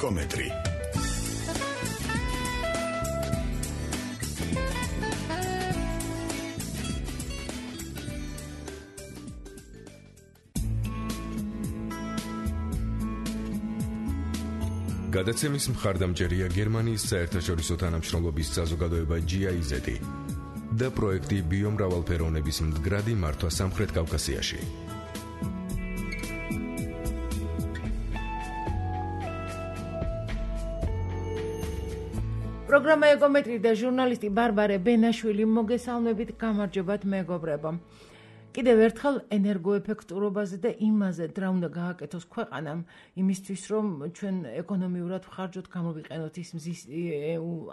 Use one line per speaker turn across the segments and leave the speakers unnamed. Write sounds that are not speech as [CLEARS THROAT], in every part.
ეკომეტრი გადაცემის მხარდამჭერია გერმანიის საერთაშორისო თანამშრომლობის საზოგადოება GIZ და პროექტი ბიომრავალფეროვნების მდგრადი მართვა სამხრეთ კავკასიაში.
პროგრამა ეკომეტრი და ჟურნალისტი ბარბარე ბენაშვილი მოგესალმებით გამარჯობათ მეგობრებო. კიდევ ერთხელ ენერგოეფექტურობაზე და იმაზე რა უნდა გააკეთოს ქვეყანამ იმისთვის რომ ჩვენ ეკონომიურად ხარჯოთ გამოვიყენოთ ის მზის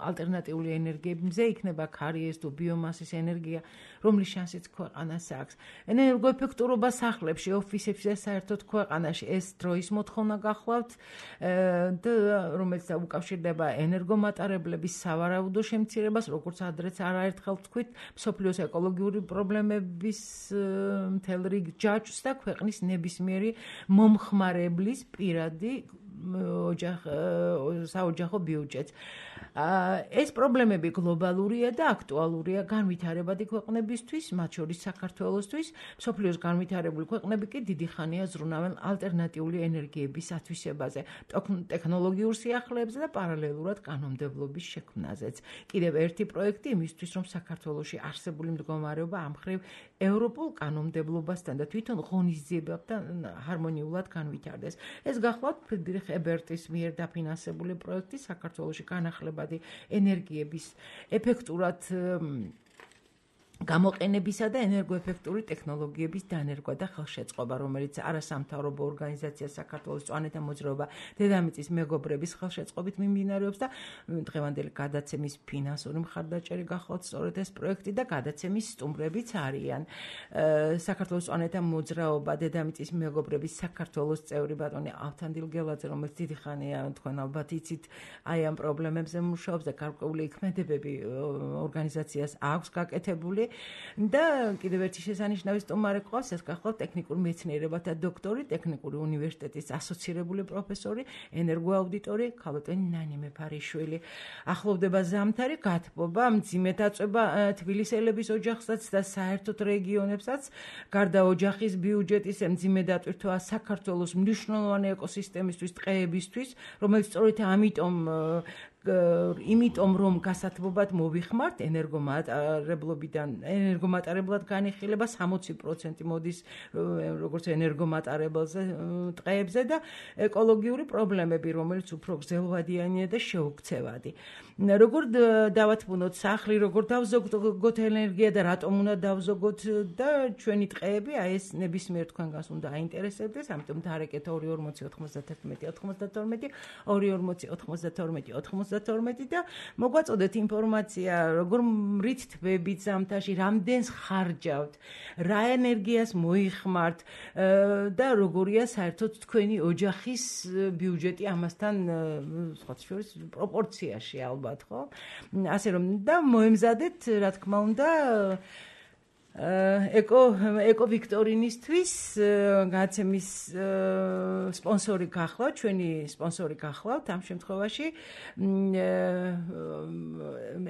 ალტერნატიული ენერგიები. მზე იქნება ქარიეს თუ ბიომასის ენერგია რომლის შანსიც ქვეყანას აქვს. ენერგოეფექტურობა სახლებში ოფისებში და საერთოდ ქვეყანაში. ეს დროის მოთხოვნა გახლავთ და რომელიც უკავშირდება ენერგომატარებლების სავარაუდო შემცირებას როგორც ადრეც არაერთხელ თქვით სოფლიოს ეკოლოგიური პრობლემების მთელ რიგ ჯაჭვს და ქვეყნის ნებისმიერი მომხმარებლის პირადი ოჯახ საოჯახო ბიუჯეტს. ეს პრობლემები გლობალურია და აქტუალურია განვითარებადი ქვეყნებისთვის, მათ შორის საქართველოსთვის. სოფლიოს განვითარებული ქვეყნები კი დიდი ხანია ზრუნავენ ალტერნატიული ენერგიების ათვისებაზე, ტექნოლოგიურ სიახლეებზე და პარალელურად კანონმდებლობის შექმნაზეც. კიდევ ერთი პროექტი იმისთვის, რომ საქართველოში არსებული მდგომარეობა ამხრივ ევროპულ კანონმდებლობასთან და თვითონ ღონისძიებებთან ჰარმონიულად განვითარდეს. ეს გახლავთ ფრიდრიხ ებერტის მიერ დაფინანსებული პროექტი საქართველოს განახლებადი ენერგიების ეფექტურად გამოყენებისა და ენერგოეფექტური ტექნოლოგიების დანერგვა და ხელშეწყობა, რომელიც არასამთავრობო ორგანიზაცია საქართველოს წვანეთა მოძრაობა დედამიწის მეგობრების ხელშეწყობით მიმდინარეობს და დღევანდელი გადაცემის ფინანსური მხარდაჭერი გახლავთ სწორედ ეს პროექტი და გადაცემის სტუმრებიც არიან. საქართველოს წვანეთა მოძრაობა დედამიწის მეგობრების საქართველოს წევრი ბატონი ავთანდილ გელაძე, რომელიც დიდი ხანია თქვენ ალბათ იცით, აი ამ პრობლემებზე მუშაობს და გარკვეული ქმედებები ორგანიზაციას აქვს გაკეთებული. და კიდევ ერთი შესანიშნავი სტუმარი ყავს ეს გახლავთ ტექნიკურ მეცნიერებათა დოქტორი, ტექნიკური უნივერსიტეტის ასოცირებული პროფესორი, ენერგოაუდიტორი ქალბატონი ნანი მეფარიშვილი. ახლოვდება ზამთარი, გათბობა, მძიმედ აწება თბილისელების ოჯახსაც და საერთოდ რეგიონებსაც. გარდა ოჯახის ბიუჯეტის მძიმედ ატვირთვა საქართველოს მნიშვნელოვანი ეკოსისტემისთვის, ტყეებისთვის, რომელიც სწორედ ამიტომ იმიტომ რომ გასათბობად მოვიხმართ ენერგომატარებლობიდან ენერგომატარებლად განიხილება 60% მოდის როგორც ენერგომატარებელზე ტყეებზე და ეკოლოგიური პრობლემები რომელიც უფრო გზელვადიანია და შეუქცევადი. როგორ დავათმუნოთ სახლი, როგორ დავზოგოთ ენერგია და რატომ უნდა დავზოგოთ და ჩვენი ტყეები, აი ეს ნებისმიერ თქვენგანს უნდა აინტერესებდეს, ამიტომ დაარეკეთ 241 92 242 92 92 და მოგვაწოდეთ ინფორმაცია, როგორ მრით თბებით ზამთარში, რამდენს ხარჯავთ, რა ენერგიას მოიხმართ და როგორია საერთოდ თქვენი ოჯახის ბიუჯეტი ამასთან სხვა შორის პროპორციაში ალბათ ალბათ, ხო? ასე რომ და მოემზადეთ, რა თქმა უნდა, ეკო ეკო ვიქტორინისთვის გაცემის სპონსორი გახლავთ, ჩვენი სპონსორი გახლავთ ამ შემთხვევაში.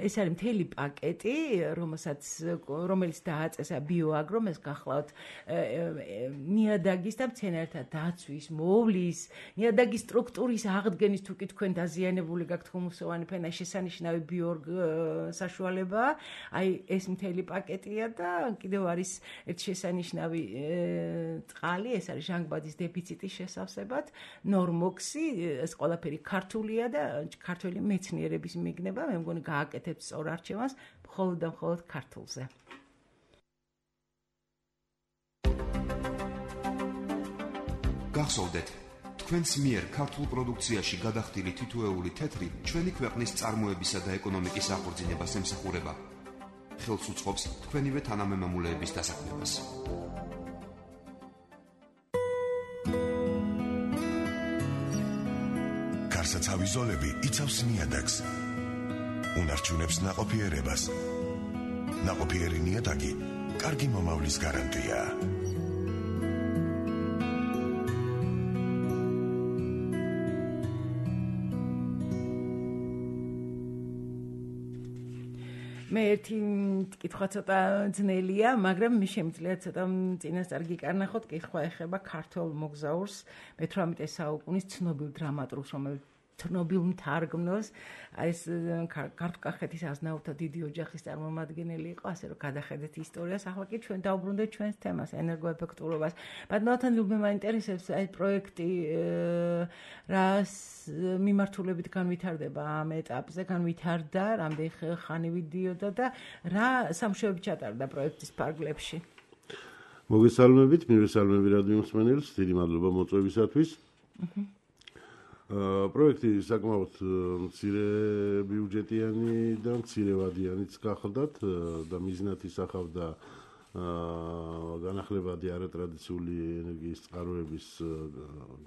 ეს არის მთელი პაკეტი, რომელსაც რომელიც დააწესა ბიოაგრომ ეს გახლავთ ნიადაგის და მცენარეთა დაცვის, მოვლის, ნიადაგის სტრუქტურის აღდგენის თუ კი თქვენ დაზიანებული გაქვთ ხუმსოვანი ფენა შესანიშნავი ბიორგ საშუალება. აი ეს მთელი პაკეტია და კიდევ არის ერთ შესანიშნავი წყალი, ეს არის ჟანგბადის დეფიციტის შესავსებად, ნორმოქსი, ეს ყველაფერი ქართულია და ქართველი მეცნიერების მიგნება, მე მგონი გააკეთებს სწორ არჩევანს მხოლოდ და მხოლოდ ქართულზე.
გახსოვდეთ თქვენს მიერ ქართულ პროდუქციაში გადახდილი თითოეული თეთრი ჩვენი ქვეყნის წარმოებისა და ეკონომიკის აღორძინებას ემსახურება. ხელს უწყობს თქვენივე თანამემამულეების დასაქმებას. კარსაცავი ზოლები იცავს ნიადაგს. უნარჩუნებს ناყოფიერებას. ناყოფიერი ნიადაგი კარგი მომავლის გარანტიაა.
მე ერთი კითხვა ცოტა ძნელია, მაგრამ მე შემიძლია ცოტა წინასწარ გიკარნახოთ კითხვა ეხება ქართულ მოგზაურს მე-18 საუკუნის ცნობილ დრამატურგს, რომელიც ცნობილ მთარგმნოს, აი ეს ქართკახეთის აზნაურთა დიდი ოჯახის წარმომადგენელი იყო, ასე რომ გადახედეთ ისტორიას, ახლა კი ჩვენ დაუბრუნდეთ ჩვენს თემას, ენერგოეფექტურობას. ბატონთან ლუბე მაინტერესებს აი პროექტი რას მიმართულებით განვითარდება ამ ეტაპზე, განვითარდა, რამდენი ხანი ვიდიოდა და რა სამშობლოები ჩატარდა პროექტის ფარგლებში?
მოგესალმებით, მივესალმები რადიო მსმენელს, დიდი მადლობა მოწვევისათვის. აჰა პროექტი საკმაოდ მცირე ბიუჯეტიანი და მცირე ვადიანიც გახლდათ და მიზნად ისახავდა განახლებადი არატრადიციული ენერგიის წყაროების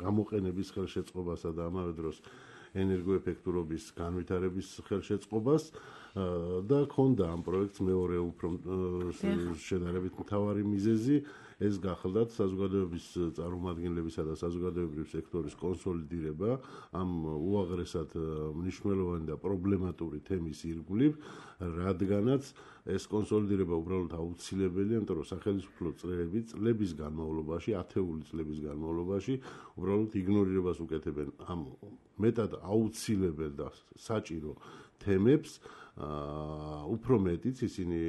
გამოყენების ხელშეწყობასა და ამავე დროს ენერგოეფექტურობის განვითარების ხელშეწყობას და ქონდა ამ პროექტს მეორე უფრო შედარებით მთავარი მიზეზი ეს გახლდათ საზოგადოების წარმომადგენლებისა და საზოგადოებრივ სექტორის კონსოლიდირება ამ უაღრესად მნიშვნელოვანი და პრობლემატური თემის ირგვლივ, რადგანაც ეს კონსოლიდირება უბრალოდ აუცილებელია, იმიტომ რომ სახელმწიფო წრეები წლების განმავლობაში, ათეული წლების განმავლობაში უბრალოდ იგნორირებას უკეთებენ ამ მეტად აუცილებელ და საჭირო თემებს. აა უფრო მეტიც ისინი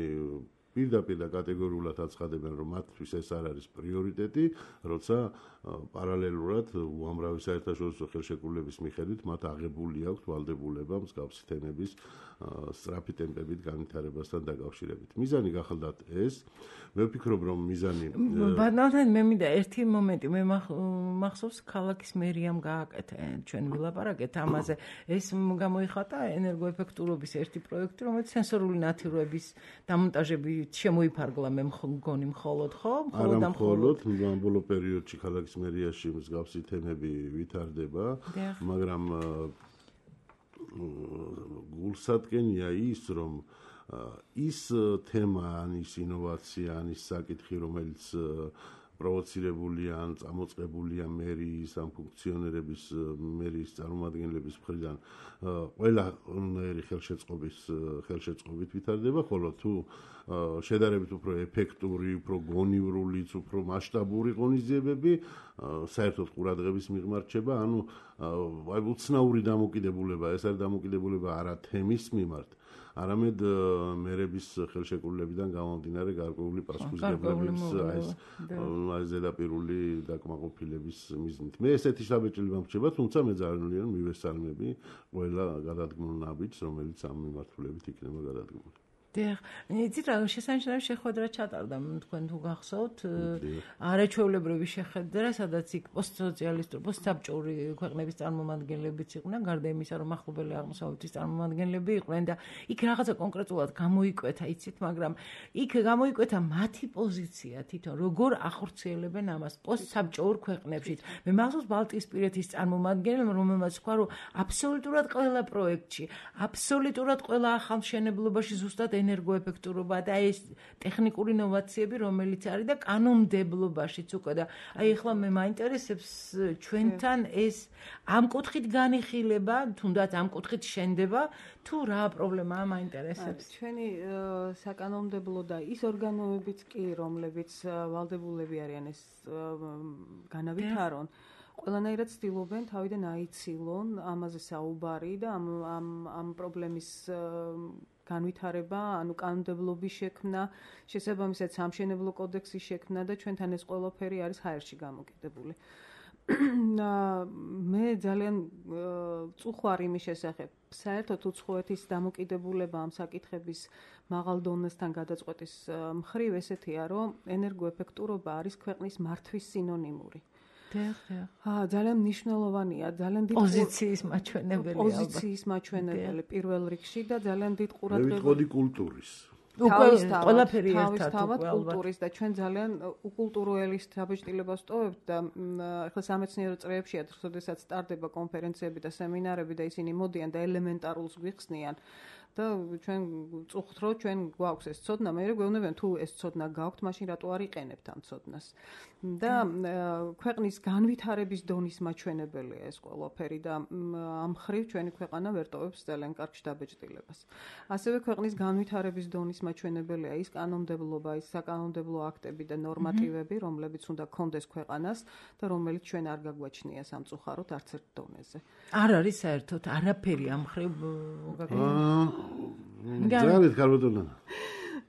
პირდაპირ და კატეგორიულად აცხადებენ, რომ მათთვის ეს არ არის პრიორიტეტი, როცა პარალელურად უამრავი საერთაშორისო ხელშეკრულების მიხედვით მათ აღებული აქვს ვალდებულება მსგავსი თემების სწრაფი ტემპებით განვითარებასთან დაკავშირებით. მიზანი გახალდათ ეს. მე ვფიქრობ, რომ მიზანი
ბანალთან მე მინდა ერთი მომენტი, მე მახსოვს ქალაქის მერიამ გააკეთა ჩვენ ვილაპარაკეთ ამაზე. ეს გამოიხატა ენერგოეფექტურობის ერთი პროექტი, რომელიც სენსორული ნათიროების დამონტაჟები შემოიფარგლა მე მგონი მხოლოდ ხო?
მხოლოდ ამ მხოლოდ ბოლო პერიოდში ქალაქის მერიაში მსგავსი თემები ვითარდება, მაგრამ გულსადგენია ის, რომ ის თემა, ის ინოვაცია, ის საკითხი, რომელიც პროვოცირებულია ან წამოწყებულია მერის ან ფუნქციონერების მერის წარმომადგენლების მხრიდან. ყველა ნაირი ხელშეწყობის ხელშეწყობით ვითარდება, ხოლო თუ შედარებით უფრო ეფექტური, უფრო გონივრული, უფრო მასშტაბური ღონისძიებები საერთოდ ყურადღების მიღმართ შეება, ანუ აი უცნაური დამოკიდებულება, ეს არის დამოკიდებულება არა თემის მიმართ, არამედ მერების ხელშეკრულებიდან გამომდინარე გარკვეული პასუხისმგებლობის აი ეს აი ზედაპირული დაკმაყოფილების მიზნით. მე ესეთი შაბეჭილი მომრჩება, თუმცა მე ძალიან მივესალმები ყველა გადადგმულ ნაბიჯს, რომელიც ამ მიმართულებით იქნება გადადგმული.
დიახ, იცით რა შესანიშნავი შეხვედრა ჩატარდა. თქვენ თუ გახსოვთ არაჩვეულებრივი შეხვედრა, სადაც იქ პოსტსოციალისტური, პოსტსაბჭოური ქვეყნების წარმომადგენლებიც იყვნენ, გარდა იმისა, რომ ახლობელი აღმოსავლეთის წარმომადგენლები იყვნენ და იქ რაღაცა კონკრეტულად გამოიკვეთა, იცით, მაგრამ იქ გამოიკვეთა მათი პოზიცია თვითონ, როგორ ახორციელებენ ამას პოსტსაბჭოურ ქვეყნებში. მე მახსოვს ბალტიისპირეთის წარმომადგენლებმა, რომელმაც თქვა, რომ აბსოლუტურად ყველა პროექტში, აბსოლუტურად ყველა ახალშენებლობაში ზუსტად ენერგოეფექტურობა და ეს ტექნიკური ინოვაციები, რომელიც არის და კანონმდებლობაშიც უკვე და აი ახლა მე მაინტერესებს ჩვენთან ეს ამ კუთხით განიხილება, თუნდაც ამ კუთხით შენდება, თუ რა პრობლემაა მაინტერესებს.
ჩვენი საკანონმდებლო და ის ორგანოებიც კი, რომლებიც ვალდებულები არიან ეს განავითარონ. ყველანაირად ცდილობენ თავიდან აიცილონ ამაზე საუბარი და ამ ამ ამ პრობლემის განვითარება, ანუ კანონმდებლობის შექმნა, შესაბამისად სამშენებლო კოდექსის შექმნა და ჩვენთან ეს ყველაფერი არის ჰაერში გამოკიდებული. [CLEARS THROAT] მე ძალიან წუხვარ იმის შესახებ. საერთოდ უცხოეთის დამოკიდებულება ამ საკითხების მაღალ დონესთან გადაწყვეტის მხრივ ესეთია, რომ ენერგოეფექტურობა არის ქვეყნის მართვის სინონიმური. აა ძალიან მნიშვნელოვანია, ძალიან
დიდი პოზიციის მაჩვენებელი ალბათ.
პოზიციის მაჩვენებელი პირველ რიგში და ძალიან დიდ ყურადღებას.
მე ვიტყოდი კულტურის.
უკვე ყველაფერი ერთად უკვე
კულტურის და ჩვენ ძალიან უკულტუროელის დაბეჭდილებას ტოვებთ და ახლა სამეცნიერო წრეებში როდესაც სტარდება კონფერენციები და სემინარები და ისინი მოდიან და ელემენტარულს გვიხსნიან და ჩვენ წუხთ რომ ჩვენ გვაქვს ეს ცოდნა, მე გვეუბნებიან თუ ეს ცოდნა გაქვთ, მაშინ რატო არ იყენებთ ამ ცოდნას? და ქვეყნის განვითარების დონის მაჩვენებელია ეს ყველაფერი და ამ ხრივ ჩვენი ქვეყანა ვერტოებს ძალიან კარგ შტაბეჭდილებას. ასევე ქვეყნის განვითარების დონის მაჩვენებელია ის კანონმდებლობა, ის საკანონმდებლო აქტები და ნორმატივები, რომლებიც უნდა კონდეს ქვეყანას და რომელიც ჩვენ არ გაგვაჩნია სამწუხაროდ არც ერთ დონეზე.
არ არის საერთოდ არაფერი ამ ხრივ
გაგა. ძალიან კარგოდონა.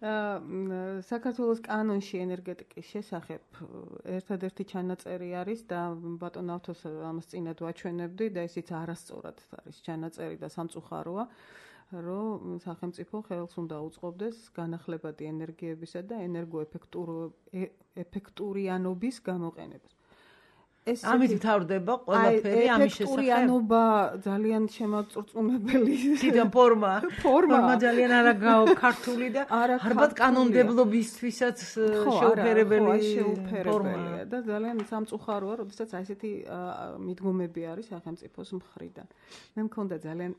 საქართველოს კანონში ენერგეტიკის შესახებ ერთადერთი ჩანაწერი არის და ბატონ ავთოს ამას წინად ვაჩვენებდი და ისიც არასწორად არის ჩანაწერი და სამწუხაროა რომ სახელმწიფო ხელს უნდა უწყობდეს განახლებადი ენერგიებისა და ენერგოეფექტურიანობის გამოყენებას.
ეს ამით მთავრდება ყველაფერი ამის შესახებ.
ეფექტურიანობა ძალიან შემოწურწუნებელი.
თვითონ ფორმა.
ფორმა
ძალიან არა ქართული და [LAUGHS] ალბათ კანონმდებლობისთვისაც შეუფერებელი
ფორმაა და ძალიან სამწუხაროა, როდესაც აი ესეთი მიდგომები არის სახელმწიფოს მხრიდან. მე მქონდა ძალიან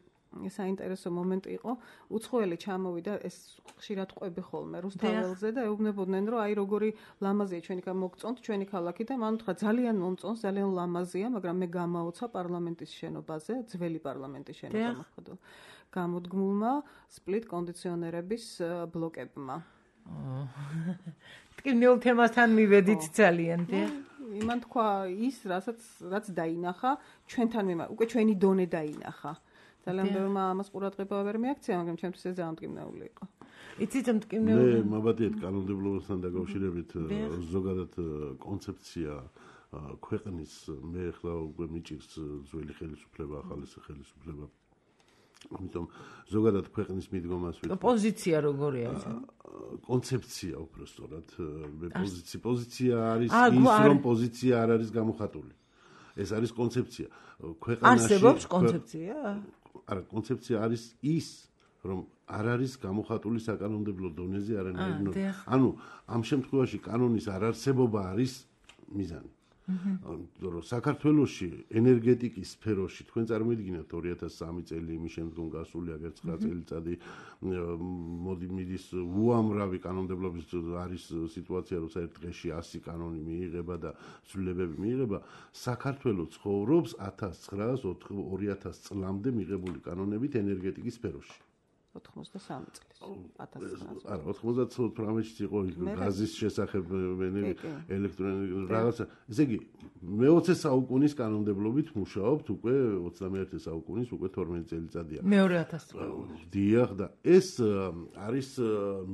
საინტერესო მომენტი იყო. უცხოელი ჩამოვიდა ეს ხშირად ყვები ხოლმე რუსთაველზე და ეუბნებოდნენ რომ აი როგორი ლამაზია ჩვენი მოგწონთ ჩვენი ქალაქი და მან თქვა ძალიან მომწონს, ძალიან ლამაზია, მაგრამ მე გამაოცა პარლამენტის შენობაზე, ძველი პარლამენტის შენობა მოხდა. გამოდგმულმა სპლიტ კონდიციონერების ბლოკებმა.
ტკივნილ თემასთან მივედით ძალიან, დიახ.
იმან თქვა ის, რასაც რაც დაინახა, ჩვენთან მე უკვე ჩვენი დონე დაინახა. ძალიან ბევრმა ამას ყურადღება ვერ მიაქცია, მაგრამ ჩემთვის ეს ძალიან მტკივნეული იყო.
იცით მტკივნეული?
მე მაბადიეთ კანონმდებლობასთან დაკავშირებით [GASPS] ზოგადად კონცეფცია ქვეყნის მე ახლა უკვე მიჭირს ძველი ხელისუფლება, ახალი ხელისუფლება. ამიტომ ზოგადად ქვეყნის მიდგომას
ვიტყვი. პოზიცია როგორია ეს?
კონცეფცია უბრალოდ მე პოზიცია პოზიცია არის ის რომ პოზიცია არ არის გამოხატული. ეს არის კონცეფცია.
ქვეყანაში არსებობს კონცეფცია?
არა კონცეფცია არის ის რომ არ არის გამოხატული საკანონმდებლო დონეზე არანაირი ანუ ამ შემთხვევაში კანონის არარსებობა არის მიზანი რომ საქართველოსში ენერგეტიკის სფეროში თქვენ წარმოიდგინეთ 2003 წელი იმის შემდგომ გასული აგერ 9 წელიწადი მოდი მიდის უამრავი კანონმდებლობის არის სიტუაცია რომ საერთ დღეში 100 კანონი მიიღება და ცვლილებები მიიღება. საქართველოს ცხოვრობს 1900 2000 წლამდე მიღებული კანონებით ენერგეტიკის სფეროში
83 წლის 1900
არა 98-ში იყო გაზის შესახებ ელექტროენერგიის რაღაცა ესე იგი მე-20 საუკუნის კანონმდებლობით მუშაობთ უკვე 21 საუკუნის უკვე 12 წელიწადია
მეორე 1000 წელი
დიახ და ეს არის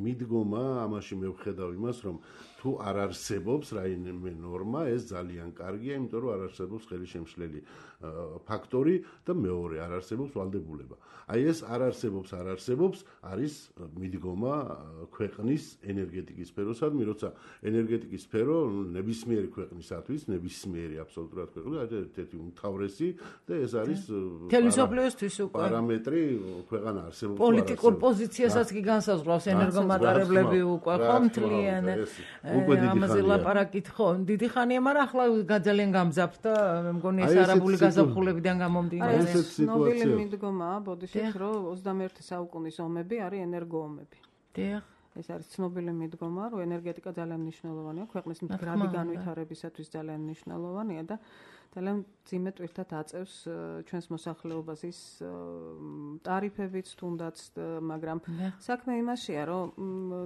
მიდგომა ამაში მე ვხედავ იმას რომ თუ არ არსებობს რაიმე ნორმა ეს ძალიან კარგია იმიტომ რომ არ არსებობს ხელისშემშლელი ფაქტორი და მეორე არ არსებობს ვალდებულება. აი ეს არ არსებობს, არ არსებობს, არის მიდგომა ქვეყნის ენერგეტიკის სფეროსადმი, როცა ენერგეტიკის სფერო ნებისმიერი ქვეყნისათვის, ნებისმიერი აბსოლუტურად ქვეყნის ერთ-ერთი უმთავრესი და ეს არის
თელესოფლიოსთვის უკვე
პარამეტრი ქვეყანა არსებობს.
პოლიტიკურ პოზიციასაც კი განსაზღვრავს ენერგომატარებლები უკვე დიდი ხანია. ამაზე ლაპარაკით ხო, დიდი ხანია, მაგრამ ახლა ძალიან გამძაფრ და მე მგონი ეს არაბული გაზაფხულებიდან გამომდინარე.
ეს სიტუაცია.
ნობელი მიდგომა, ბოდიშით, რომ 21 საუკუნის ომები არის ენერგოომები.
დიახ.
ეს არის ცნობილი მიდგომა, რომ ენერგეტიკა ძალიან მნიშვნელოვანია, ქვეყნის მდგრადი განვითარებისათვის ძალიან მნიშვნელოვანია და ძალიან ძიმე ტვირთად აწევს ჩვენს მოსახლეობას ის ტარიფებიც თუნდაც, მაგრამ საქმე იმაშია, რომ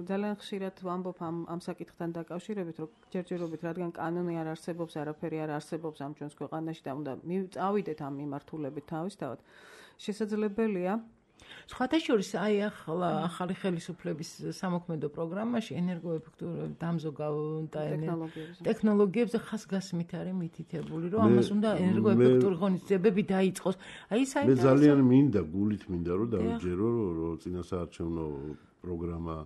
ძალიან ხშირად ვამბობ ამ ამ საკითხთან დაკავშირებით, რომ ჯერჯერობით რადგან კანონი არ არსებობს, არაფერი არ არსებობს ამ ჩვენს ქვეყანაში და უნდა წავიდეთ ამ მიმართულებით თავისთავად. შესაძლებელია
სხვათა შორის აი ახლა ახალი ხელისუფლების სამოქმედო პროგრამაში ენერგოეფექტურ დამზოგავ და ტექნოლოგიებზე. ხასგასმით არის მითითებული რომ ამას უნდა ენერგოეფექტური ღონისძიებები დაიწყოს. აი საერთოდ
მე ძალიან მინდა გულით მინდა რომ დავიჯერო რომ წინასაარჩევნო პროგრამა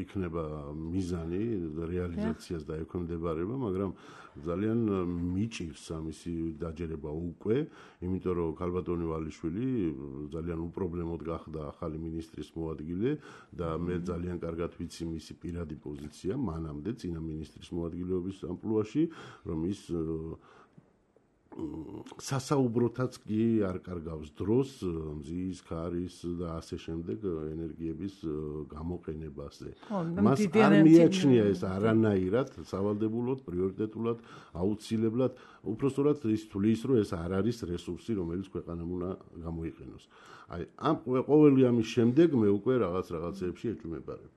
იქნება მიზანი რეალიზაციას და ექვემდებარება, მაგრამ ძალიან მიჭირს ამისი დაჯერება უკვე, იმიტომ რომ ქალბატონი ვალიშვილი ძალიან უპრობლემოდ გახდა ახალი მინისტრის მოადგილე და მე ძალიან კარგად ვიცი მისი პირადი პოზიცია მანამდე წინა მინისტრის მოადგილეობის ამპლუაში, რომ ის სასაუბროთაც კი არ კარგავს დროს მზის, ქარის და ასე შემდეგ ენერგიების გამოყენებაზე. მას არ მიაჩნია ეს არანაირად სავალდებულოდ, პრიორიტეტულად, აუცილებლად, უпростоრად ის თulis, რომ ეს არ არის რესურსი, რომელიც ქვეყანამ უნდა გამოიყენოს. აი, ამ ყოველი ამის შემდეგ მე უკვე რაღაც რაღაცეებში ეჭვმებარებ.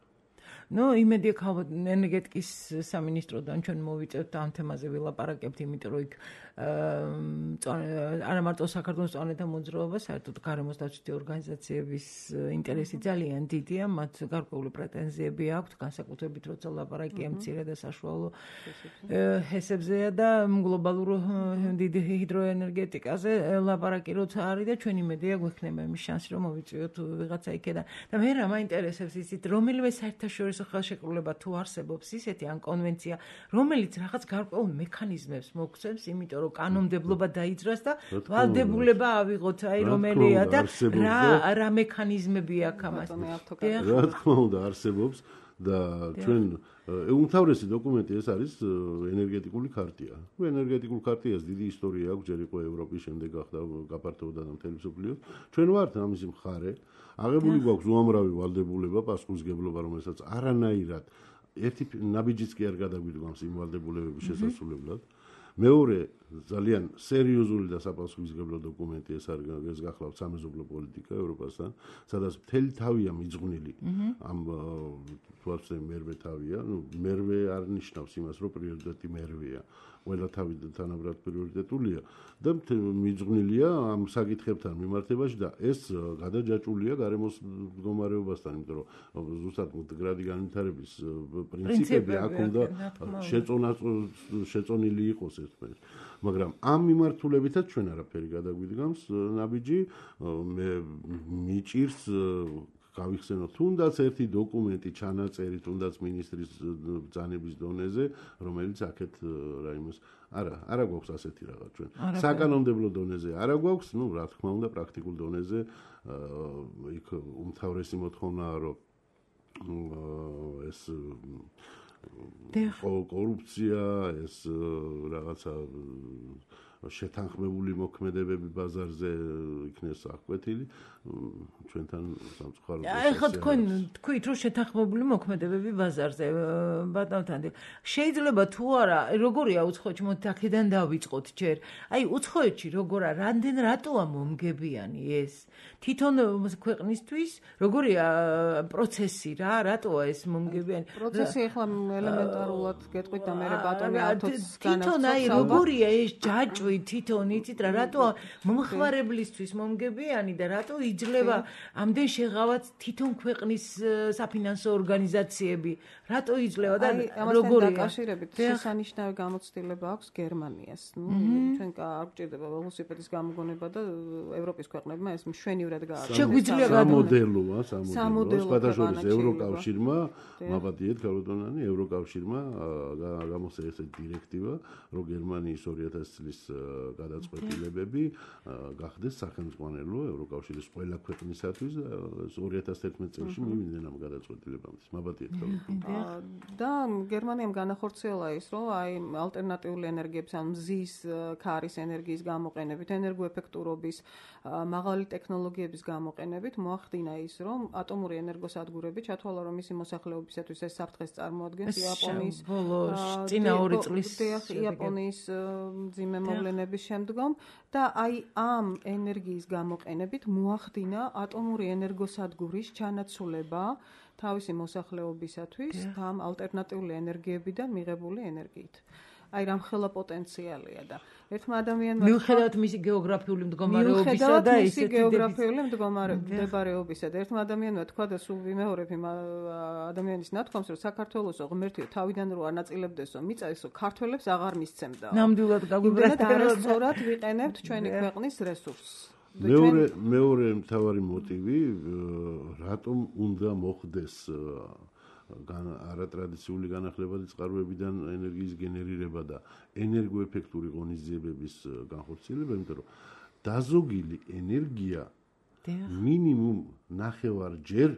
ნუ იმედია ქავ ენერგეტიკის სამინისტროდან ჩვენ მოვიწევთ ამ თემაზე ვილაპარაკებთ, იმიტომ რომ იქ არა მარტო საქართველოს წონეთა მოძრაობა, საერთოდ გარემოს დაცვითი ორგანიზაციების ინტერესი ძალიან დიდია, მათ გარკვეული პრეტენზიები აქვთ, განსაკუთრებით როცა ლაპარაკია მცირე და საშუალო ჰესებზეა და გლობალურ დიდ ჰიდროენერგეტიკაზე ლაპარაკი როცა არის და ჩვენ იმედია გვექნება იმის შანსი რომ მოვიწვიოთ ვიღაცა იქიდან. და მე რა მაინტერესებს ისიც რომელიმე საერთაშორისო ხელშეკრულება თუ არსებობს ისეთი ან კონვენცია, რომელიც რაღაც გარკვეულ მექანიზმებს მოგცემს, იმიტომ რომ კანონმდებლობა დაიძრას და ვალდებულება ავიღოთ, აი რომელია და რა რა მექანიზმები აქვს ამას.
რა თქმა უნდა არსებობს და ჩვენ უმთავრესი დოკუმენტი ეს არის ენერგეტიკული ქარტია. ენერგეტიკულ ქარტიას დიდი ისტორია აქვს, ჯერ იყო ევროპის, შემდეგ გახდა გაფართოვდა და მთელი მსოფლიო. ჩვენ ვართ ამის მხარე. აღებული გვაქვს უამრავი ვალდებულება, პასუხისგებლობა, რომელსაც არანაირად ერთი ნაბიჯიც კი არ გადაგვიდგამს იმ ვალდებულებების შესასრულებლად. მეორე ძალიან სერიოზული და საპასუხისგებლო დოკუმენტი ეს არის ეს გახლავთ სამეზობლო პოლიტიკა ევროპასთან სადაც მთელი თავია მიძღვნილი. ამ თვალსე მერვე თავია. ნუ მერვე არ ნიშნავს იმას რომ პრიორიტეტი მერვეა. ყველა თავი თანაბრად პრიორიტეტულია და მიძღვნილია ამ საკითხებთან მიმართებაში და ეს გადაჯაჭულია გარემოს მდგომარეობასთან იმიტომ რომ ზუსტად მდგრადი განვითარების პრინციპები აქ უნდა შეწონა შეწონილი იყოს ერთმანეთს მაგრამ ამ მიმართულებითაც ჩვენ არაფერი გადაგვიდგამს ნაბიჯი. მე მიჭირს გავიხსენო თუნდაც ერთი დოკუმენტი ჩანაწერი თუნდაც ministris ბრძანების დონეზე რომელიც აქეთ რაიმეს არა არა გვაქვს ასეთი რაღაც ჩვენ. საკანონმდებლო დონეზე არა გვაქვს ну რა თქმა უნდა პრაქტიკულ დონეზე იქ უმთავრესი მოთხოვნაა რომ ეს კორუფცია ეს რაღაცა შეთანხმებული მოქმედებები ბაზარზე იქნეს აღკვეთილი ჩვენთან სამწუხაროდ
ეხლა თქვენ თქვით რომ შეთანხმებული მოქმედებები ბაზარზე ბატონთან შეიძლება თუ არა როგორია უცხოეთში მოდი აქედან დავიწყოთ ჯერ. აი უცხოეთში როგორა რამდენ რატოა მომგებიანი ეს? თვითონ ქვეყნისთვის როგორია პროცესი? რა რატოა ეს მომგებიანი?
პროცესი ეხლა ელემენტარულად გეტყვით და მე ბატონი ავთოს
განაცხადა თვითონ აი როგორია ეს ჯაჭვი თვითონ იცით რა რატოა მომხმარებლისთვის მომგებიანი და რატო იძლევა ამდენ შეღავაც თვითონ ქვეყნის საფინანსო ორგანიზაციები? რატო იძლევა და
როგორია? დაკავშირებით შესანიშნავი გამოცდილება აქვს გერმანიას. ნუ ჩვენ არ გჭირდება ველოსიპედის გამოგონება და ევროპის ქვეყნებმა ეს მშვენივრად გააკეთეს
შეგვიძლია
გამოდელოა სამოდელო სხვადასხვა ევროკავშირმა მაბადიეთ გალოდონანი ევროკავშირმა გამოსცა ეს დირექტივა რომ გერმანიის 2000 წლის გადაწყვეტილებები გახდეს სახელმწიფო ევროკავშირის ყველა ქვეყნისათვის 2011 წელს მივიდნენ ამ გადაწყვეტილებამდე მაბადიეთ გალოდონანი
და გერმანიამ განახორციელა ის, რომ აი ალტერნატიული ენერგიების, ან მზის, ქარის ენერგიის გამოყენებით, ენერგოეფექტურობის, მაღალი ტექნოლოგიების გამოყენებით მოახდინა ის, რომ ატომური ენერგოსადგურები ჩათვალა, რომ მისი მოსახლეობისათვის ეს საფრთხეს წარმოადგენს იაპონიის
წინა ორი წლის
იაპონიის ძიმე მოვლენების შემდგომ და აი ამ ენერგიის გამოყენებით მოახდინა ატომური ენერგოსადგურის ჩანაცვლება თავისი მოსახლეობისათვის ამ ალტერნატიული ენერგიებიდან მიღებული ენერგიით. აი რამ ხელა პოტენციალია და ერთმა ადამიანმა
მიუხედავად მისი გეოგრაფიული მდგომარეობისა და
ისეთი გეოგრაფიული მდგომარეობისა და ერთმა ადამიანმა თქვა და სულ ვიმეორებ იმ ადამიანის ნათქვამს რომ საქართველოს ღმერთიო თავიდან რო ანაწილებდესო მიწასო ქართველებს აღარ მისცემდა.
ნამდვილად
არასწორად ვიყენებთ ჩვენი ქვეყნის რესურსს.
მეორე მეორე მთავარი მოტივი რატომ უნდა მოხდეს არატრადიციული განახლებადი წყაროებიდან ენერგიის გენერირება და ენერგოეფექტური ღონისძიებების განხორციელება, იმიტომ რომ დაზოგილი ენერგია მინიმუმ ნახევარჯერ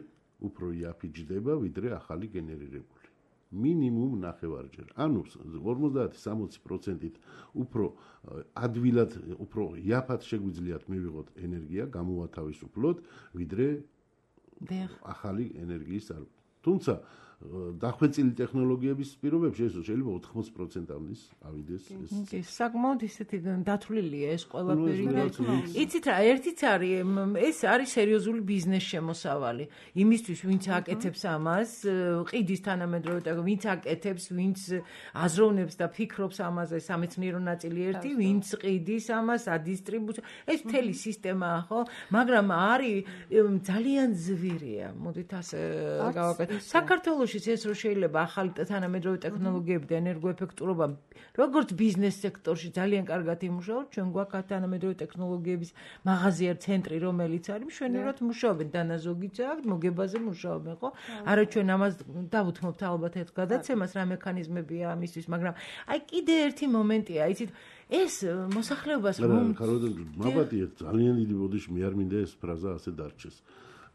უფრო იაფიჯდება ვიდრე ახალი გენერირებული. მინიმუმ ნახევარჯერ. ანუ 50-60%-ით უფრო ადვილად, უფრო იაფად შეგვიძლიათ მივიღოთ ენერგია, გამოვათავისუფლოთ, ვიდრე ახალი ენერგიის არ. თუმცა დახვეწილი ტექნოლოგიების პირობებში ეს შეიძლება 80%-ამდე ავიდეს ეს.
კი, საკმაოდ ისეთი დათვლილია ეს ყველაფერი. იცით რა, ერთიც არის ეს არის სერიოზული ბიზნეს შემოსავალი. იმისთვის, ვინც აკეთებს ამას, ყიდის თანამედროვე და ვინც აკეთებს, ვინც აზროვნებს და ფიქრობს ამაზე, სამეცნიერო ნაწილი ერთი, ვინც ყიდის ამას, ადისტრიბუცია, ეს მთელი სისტემაა, ხო? მაგრამ არის ძალიან ზვირია. მოდით ასე გავაკეთოთ. საქართველოს საქართველოსიც ეს რო შეიძლება ახალი თანამედროვე ტექნოლოგიები და ენერგოეფექტურობა როგორც ბიზნეს სექტორში ძალიან კარგად იმუშაოთ ჩვენ გვაქვს თანამედროვე ტექნოლოგიების მაღაზია ცენტრი რომელიც არის მშვენივრად მუშაობენ. დანაზოგიც აქვს მოგებაზე მუშაობენ ხო? არა ჩვენ ამას დავუთმობთ ალბათ ერთ გადაცემას რა მექანიზმებია ამისთვის მაგრამ აი კიდე ერთი მომენტია იცით ეს მოსახლეობას
რომ მაბატია ძალიან დიდი ბოდიში მე არ მინდა ეს ფრაზა ასე დარჩეს.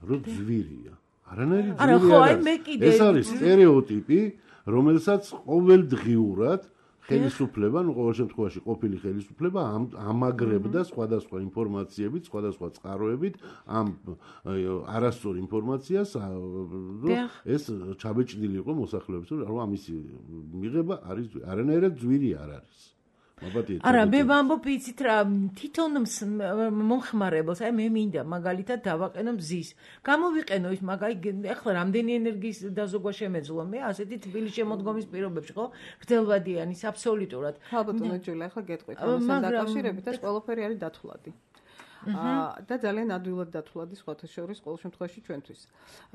რომ ზვირია არანაირი ძვირი არის. ეს არის стереოტიპი რომელსაც ყოველდღიურად ხელისუფლება, ну ყოველ შემთხვევაში ყოფილი ხელისუფლება ამაგრებდა სხვადასხვა ინფორმაციებით, სხვადასხვა წყაროებით ამ არასწორ ინფორმაციას ეს ჩაბეჭდილი იყო მოსახლეებს, რომ ამისი მიღება არის არანაირად ძვირი არ არის.
არა მე ვამბობ იცით რა თვითონ მომხმარებელს აი მე მინდა მაგალითად დავაყენო მზის. გამოვიყენო ის მაგაი ეხლა რამდენი ენერგიის დაზოგვა შემეძლო? მე ასეთი თბილი შემოდგომის პირობებში ხო? გრძელვადიანის აბსოლუტურად.
ალბათ უჯულა ეხლა გეტყვით ამასთან დაკავშირებით ეს ყველაფერი არის დათვლადი და ძალიან ადვილად დათვლადი სხვათა შორის ყოველ შემთხვევაში ჩვენთვის.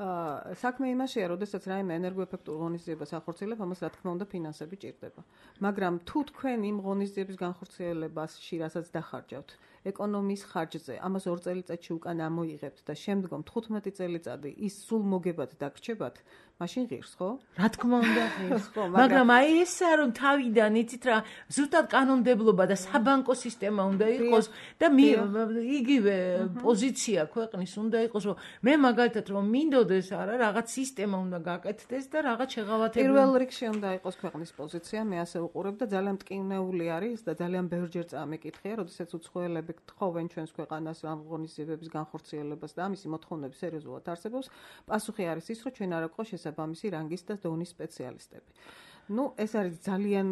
აა საქმე იმაშია, როდესაც რაიმე ენერგოეფექტურ ღონისძიებას ახორციელებ, ამას რა თქმა უნდა ფინანსები ჭირდება. მაგრამ თუ თქვენ იმ ღონისძიების განხორციელებაში რასაც დახარჯავთ, ეკონომის ხარჯზე, ამას 2 წელიწადში უკან ამოიღებთ და შემდგომ 15 წელიწადი ის სულ მოგებად დაგრჩებათ, მაშინ ღირს, ხო?
რა თქმა უნდა ღირს, [LAUGHS] ხო, მაგრამ აი ესა რომ თავიდან იცით რა, ზუსტად კანონმდებლობა და საბანკო სისტემა უნდა იყოს და იგივე პოზიცია ქვეყნის უნდა იყოს, რომ მე მაგალითად რომ მინდოდეს არა, რაღაც სისტემა უნდა გაკეთდეს და რაღაც შეღავათები.
პირველ რიგში უნდა იყოს ქვეყნის პოზიცია, მე ასე უყურებ და ძალიან მტკივნეული არის და ძალიან ბევრჯერ წამეკითხია, როდესაც უცხოელები გთხოვენ ჩვენს ქვეყანას ამ ღონისძიებების განხორციელებას და ამისი მოთხოვნები სერიოზულად არსებობს, პასუხი არის ის, რომ ჩვენ არ აქვს შესაბამისი რანგის და დონის სპეციალისტები. ну ეს არის ძალიან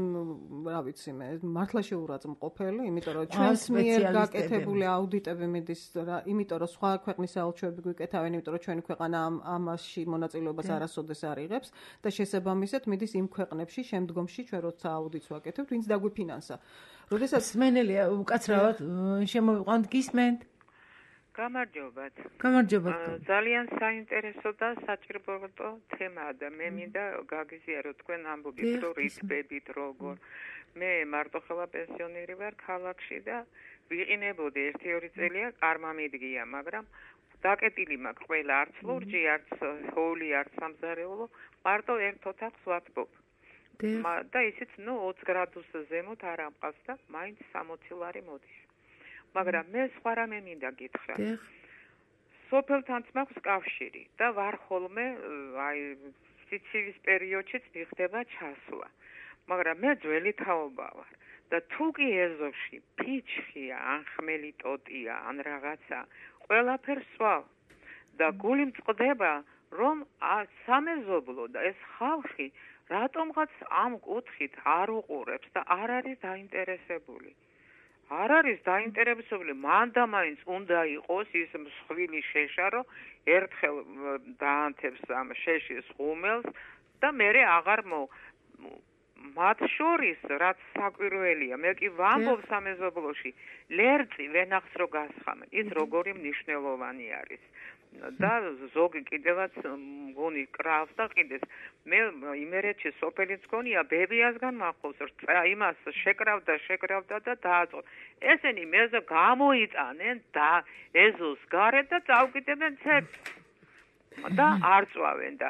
რა ვიცი მე მართლა შეურაცხმყოფელი იმიტომ რომ ჩვენს მიერ გაკეთებული აუდიტები მიდის რა იმიტომ რომ სხვა ქვეყნის საელჩოები გვიკეთავენ იმიტომ რომ ჩვენი ქვეყანა ამ ამაში მონაწილეობას არასოდეს არ იღებს და შესაბამისად მიდის იმ ქვეყნებში შემდგომში ჩვენ როცა აუდიტს ვაკეთებთ ვინც დაგვიფინანსა.
როდესაც მენელია უკაცრავად შემოვიყვანთ გისმენთ
გამარჯობათ.
გამარჯობათ.
ძალიან საინტერესო და საჭიროებო თემაა და მე მინდა გაგიზიარო თქვენ ამბობთ რომ რიტბებით როგორ. მე მარტოხელა პენსიონერი ვარ ქალაქში და ვიყინებოდი 1-2 წელია კარმა მიდგია, მაგრამ დაკეტილი მაქვს ყველა არც ლურჯი, არც ჰოლი, არც სამზარეულო, მარტო ერთ ოთახს ვათბობ. და ისიც ნუ 20 გრადუსზე ზემოთ არ ამყავს და მაინც 60 ლარი მოდის. მაგრამ მე სხვა რამე მინდა გითხრა. სოფელთანც მაქვს კავშირი და ვარ ხოლმე აი სიცივის პერიოდშიც მიხდება ჩასვლა. მაგრამ მე ძველი თაობა ვარ და თუ კი ეზოში ფიჩხია, ან ხმელი ტოტია, ან რაღაცა, ყველაფერს სვავ და გული მწყდება რომ სამეზობლო და ეს ხალხი რატომღაც ამ კუთხით არ უყურებს და არ არის დაინტერესებული. არ არის დაინტერესებული, მან და მაინც უნდა იყოს ის მსხვილი შეშა, რომ ერთხელ დაანთებს ამ შეშის ხუმელს და მე აღარ მო მათ შორის რაც საკვირველია, მე კი ვამბობ სამეზობლოში, ლერწი ვენახს რო გასხამენ, ის როგორი მნიშვნელოვანი არის. და ზოგი კიდევაც მგონი კრავს და კიდეს. მე იმერეთში სოფელიც გონია ბებიასგან მახოს რწა იმას შეკრავდა შეკრავდა და დააწო. ესენი მეზო გამოიტანენ და ეზოს გარეთ და წავკიდებენ ცერს და არ წვავენ და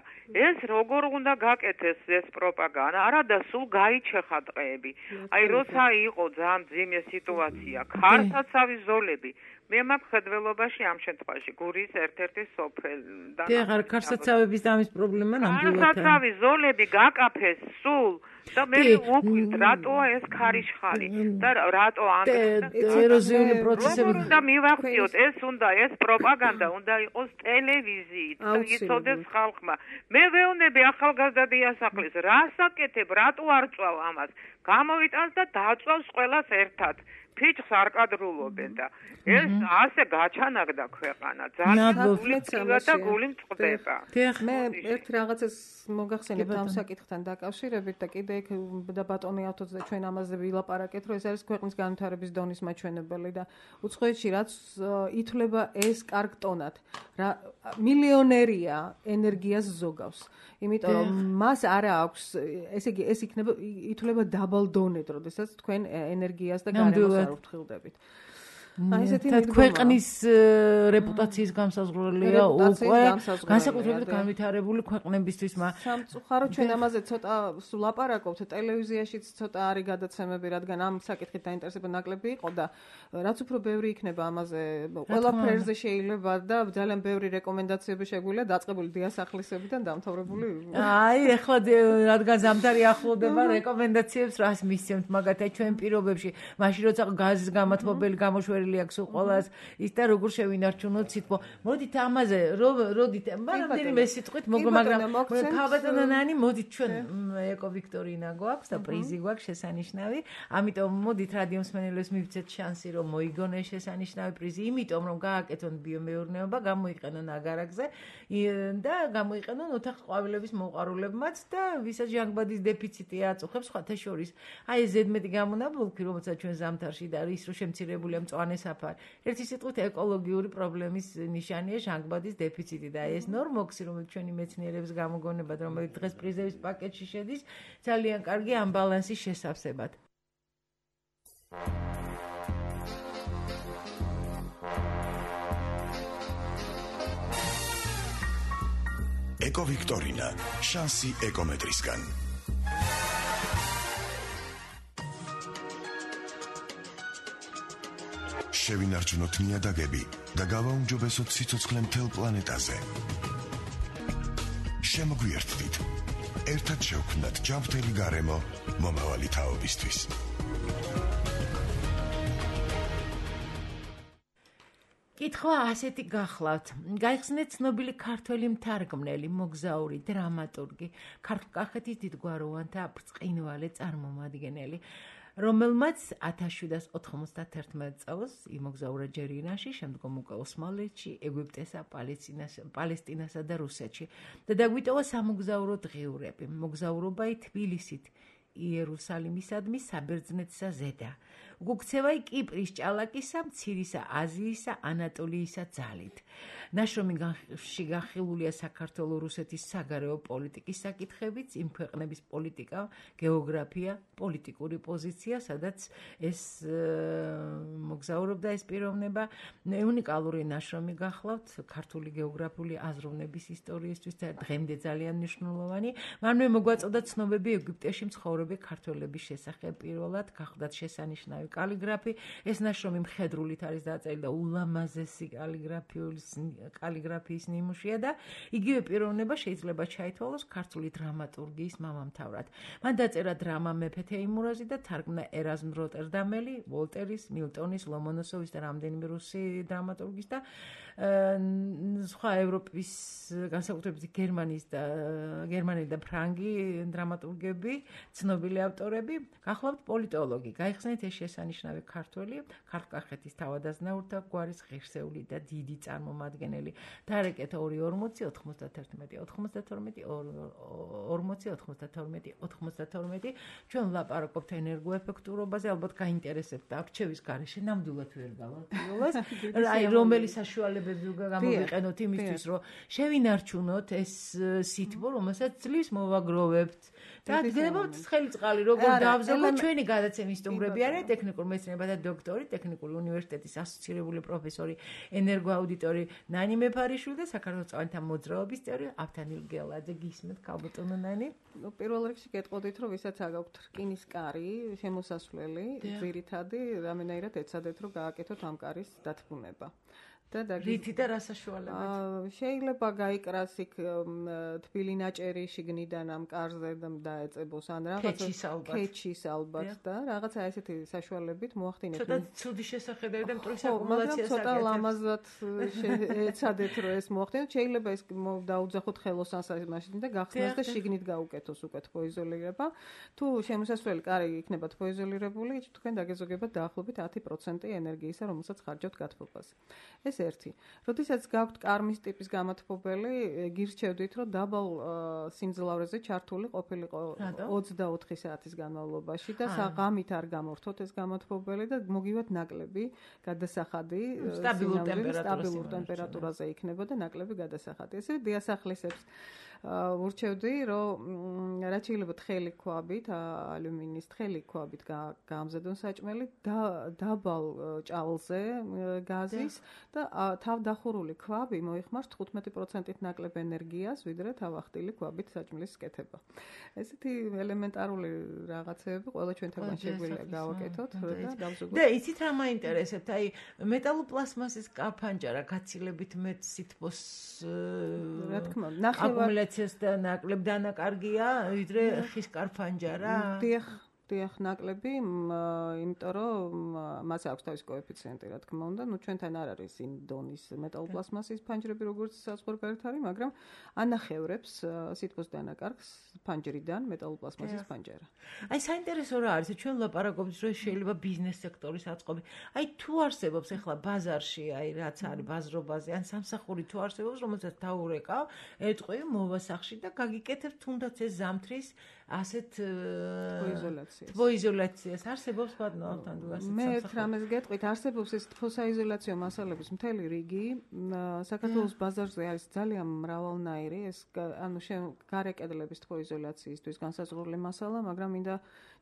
ეს როგორ უნდა გაკეთეს ეს პროპაგანდა? არა და სულ გაიჩეხა დღეები. აი როცა იყო ძალიან ძიმე სიტუაცია, ქართაცავი ზოლები მე მახედველობაში ამ შემთხვევაში გურის ერთ-ერთი სოფელთან
და აღარ ქარსაცავების ამის პრობლემა ნამდვილად
ქარსაცავი ზოლები გაკაფეს სულ და მე უკვით რატოა ეს ქარიშხალი და რატო ამ
ეროზიული პროცესები
და მივახციოთ? ეს უნდა ეს პროპაგანდა უნდა იყოს ტელევიზიით და იცოდეს ხალხმა. მე ვეუბნები ახალგაზრდა დიასახლის რასაკეთებ რატო არ წვავ ამას? გამოვიტანს და დაწვავს ყველას ერთად. ფიჭს არ კადრულობენ და ეს ასე გაჩანაგდა ქვეყანა. ძალიან გული წივა და გული მწყდება
მე ერთ რაღაცას მოგახსენებ ამ საკითხთან დაკავშირებით და კიდე იქ და ბატონი ავთოც და ჩვენ ამაზე ვილაპარაკეთ რომ ეს არის ქვეყნის განვითარების დონის მაჩვენებელი და უცხოეთში რაც ითვლება ეს კარგ ტონად რა მილიონერია ენერგიას ზოგავს. იმიტომ რომ მას არა აქვს ესე იგი ეს იქნება ითვლება დაბალ დონედ როდესაც თქვენ ენერგიას და გარემოს არ ვფრთხილდებით
აი ესეთი ქვეყნის რეპუტაციის გამსაზღვრელია უკვე განსაკუთრებით განვითარებული ქვეყნებისთვის
სამწუხარო ჩვენ ამაზე ცოტა ლაპარაკობთ ტელევიზიაშიც ცოტა არის გადაცემები რადგან ამ საკითხით დაინტერესება ნაკლები იყო და რაც უფრო ბევრი იქნება ამაზე ყველა ფერზე შეიძლება და ძალიან ბევრი რეკომენდაციები შეგვიძლია დაწყებული დიასახლისებიდან დამთავრებული.
აი ეხლა რადგან ზამთარი ახლოვდება რეკომენდაციებს რას მისცემთ მაგათაც ჩვენ პირობებში მაშინ როცა გაზის გამათბობელი გამოშვერილი გაყვარილი აქვს უყოლას ის და როგორ შევინარჩუნოთ სიტყვა. მოდით ამაზე როდით მაგრამ მე სიტყვით მაგრამ ქაბატონა ნანი მოდით ჩვენ ეკო ვიქტორინა გვაქვს და პრიზი გვაქვს შესანიშნავი. ამიტომ მოდით რადიო მსმენელებს მივცეთ შანსი რომ მოიგონე შესანიშნავი პრიზი. იმიტომ რომ გააკეთონ ბიომეურნეობა გამოიყენონ აგარაკზე და გამოიყენონ ოთახ ყვავილების მოყარულებმაც და ვისაც ჟანგბადის დეფიციტი აწუხებს სხვათა შორის. აი ზედმეტი გამონაბოლქვი რომელსაც ჩვენ ზამთარში და ის რო შემცირებულია მწვანე საფარი. ერთი სიტყვით ეკოლოგიური პრობლემის ნიშანია ჟანგბადის დეფიციტი და ეს ნორმოქსი, რომელიც ჩვენი მეცნიერების გამოგონებად, რომელიც დღეს პრიზების პაკეტში შედის, ძალიან კარგი ამბალანსის შესავსებად.
ეკო ვიქტორინა შანსი ეკომეტრისგან შევინარჩუნოთ ნიადაგები და გავაუმჯობესოთ სიცოცხლე მთელ პლანეტაზე. შემოგვიერთდით. ერთად შევქმნათ ჯანმრთელი გარემო მომავალი თაობისთვის.
კითხვა ასეთი გახლავთ. გაიხსნეთ ცნობილი ქართველი მთარგმნელი, მოგზაური, დრამატურგი, ქართლ-კახეთის დიდგვაროვანთა ბრწყინვალე წარმომადგენელი. რომელმაც 1791 წელს იმოგზაურა ჯერინაში, შემდგომ უკვე ოსმალეთში, ეგვიპტესა, პალესტინასა, პალესტინასა და რუსეთში და დაგვიტოვა სამოგზაურო დღიურები. მოგზაურობა თბილისით, იერუსალიმისადმი საბერძნეთსა ზედა. გუქცევაი კიპრის ჭალაკისა, მცირისა აზიისა, ანატოლიისა ძალით. ნაშრომი გახილულია საქართველოს რუსეთის საგარეო პოლიტიკის საკითხებიც, იმ ქვეყნების პოლიტიკა, გეოგრაფია, პოლიტიკური პოზიცია, სადაც ეს მოგზაურობდა ეს პიროვნება. უნიკალური ნაშრომი გახლავთ ქართული გეოგრაფიული აზროვნების ისტორიისთვის და დღემდე ძალიან მნიშვნელოვანი. მანვე მოგვაწოდა ცნობები ეგვიპტეში მცხოვრები ქართველების შესახებ პირველად, გახდათ შესანიშნავი კალიგრაფი. ეს ნაშრომი მხედრულით არის დაწერილი და ულამაზესი კალიგრაფიული კალიგრაფიის ნიმუშია და იგივე პიროვნება შეიძლება ჩაითვალოს ქართული დრამატურგიის მამამთავრად. მან დაწერა დრამა მეფე თეიმურაზი და თარგმნა ერაზმ როტერდამელი, ვოლტერის, მილტონის, ლომონოსოვის და რამდენიმე რუსი დრამატურგის და სხვა ევროპის განსაკუთრებით გერმანიის და გერმანელი და ფრანგი დრამატურგები, ცნობილი ავტორები, გახლავთ პოლიტოლოგი. გაიხსენეთ ეს შესანიშნავი ქართველი, ქართლ-კახეთის თავადაზნაურთა გვარის ღირსეული და დიდი წარმომადგენელი. დარეკეთ 240 91 92 40 92 ჩვენ ლაპარაკობთ ენერგოეფექტურობაზე, ალბათ გაინტერესებთ არჩევის გარეშე ნამდვილად ვერ გავაკეთოს. [LAUGHS] აი რომელი საშუალება ცნობები გამოვიყენოთ იმისთვის, რომ შევინარჩუნოთ ეს სითბო, რომელსაც ძლივს მოვაგროვებთ. და დგებობთ ხელი წყალი როგორ დავზოგო ჩვენი გადაცემის სტუმრები არიან ტექნიკურ მეცნიერებათა დოქტორი ტექნიკური უნივერსიტეტის ასოცირებული პროფესორი ენერგოაუდიტორი ნანი მეფარიშვილი და საქართველოს წვანთა მოძრაობის წევრი ავთანილ გელაძე გისმენთ ქალბატონო ნანი.
ნუ პირველ რიგში გეტყოდით რომ ვისაც აგაქვთ რკინის კარი შემოსასვლელი ძირითადი რამენაირად ეცადეთ რომ გააკეთოთ ამ კარის დათბუნება
და რითი და რა საშუალებებით?
შეიძლება გაიკრას იქ თბილი ნაჭერი შიგნიდან ამ კარზე და დაეწებოს ან რაღაცა
კეჩის ალბათ.
და რაღაცა ესეთი საშუალებით მოახდინეთ.
ცოტა ცუდი შესახედები და მტრის აკუმულაციას
აკეთებს. ცოტა ლამაზად ეცადეთ რომ ეს მოახდინოთ. შეიძლება ეს დაუძახოთ ხელოსანს მაშინ და გახსნას და შიგნით გაუკეთოს უკვე თბოიზოლირება. თუ შემოსასვლელი კარი იქნება თბოიზოლირებული, თქვენ დაგეზოგებათ დაახლოებით 10% ენერგიისა, რომელსაც ხარჯავთ გათბობაზე. ეს ერთი. როდესაც გაქვთ კარმის ტიპის გამათბობელი, გირჩევდით, რომ დაბალ სიმძლავრეზე ჩართული ყოფილიყო 24 საათის განმავლობაში და საღამით არ გამორთოთ ეს გამათბობელი და მოგივათ ნაკლები გადასახადი სტაბილურ ტემპერატურაზე იქნება და ნაკლები გადასახადი. ესე დიასახლისებს ურჩევდი, რომ რაც შეიძლება თხელი ქვაბით, ალუმინის თხელი ქვაბით გაამზადონ საჭმელი და დაბალ ჭალზე გაზის და თავდახურული ქვაბი მოიხმარს 15%-ით ნაკლებ ენერგიას, ვიდრე თავახტილი ქვაბით საჭმლის კეთება. ესეთი ელემენტარული რაღაცეები ყველა ჩვენთან შეგვიძლია გავაკეთოთ და გავზოგოთ.
და იცით რა მაინტერესებთ? აი მეტალოპლასმასის კაფანჯარა გაცილებით მეტ სითბოს
რა თქმა უნდა, ნახევარ
ინფლაციას და ნაკლებ დანაკარგია ვიდრე ხის კარფანჯარა?
დიახ, დიახ ნაკლები, იმიტომ რომ მას აქვს თავის კოეფიციენტი, რა თქმა უნდა. ნუ ჩვენთან არ არის იმ დონის მეტალოპლასმასის ფანჯრები, როგორც საზღვარგარეთ არის, მაგრამ ანახევრებს სითბოს დანაკარგს ფანჯრიდან მეტალოპლასმასის ფანჯარა.
აი საინტერესო რა არის, ჩვენ ლაპარაკობთ, რომ შეიძლება ბიზნეს სექტორის აწყობი. აი თუ არსებობს ახლა ბაზარში, აი რაც არის ბაზრობაზე, ან სამსახური თუ არსებობს, რომელსაც დაურეკავ, ეტყვი მოვასახში და გაგიკეთებ თუნდაც ეს ზამთრის ასეთ
თბოიზოლაციას.
თბოიზოლაციას არსებობს ბატონო ალთანდუას
მე რამეს გეტყვით, არსებობს ეს თბოსაიზოლაციო მასალების მთელი რიგი. საქართველოს ბაზარზე არის ძალიან მრავალნაირი ეს ანუ გარეკედლების თბოიზოლაციისთვის განსაზღვრული მასალა, მაგრამ მინდა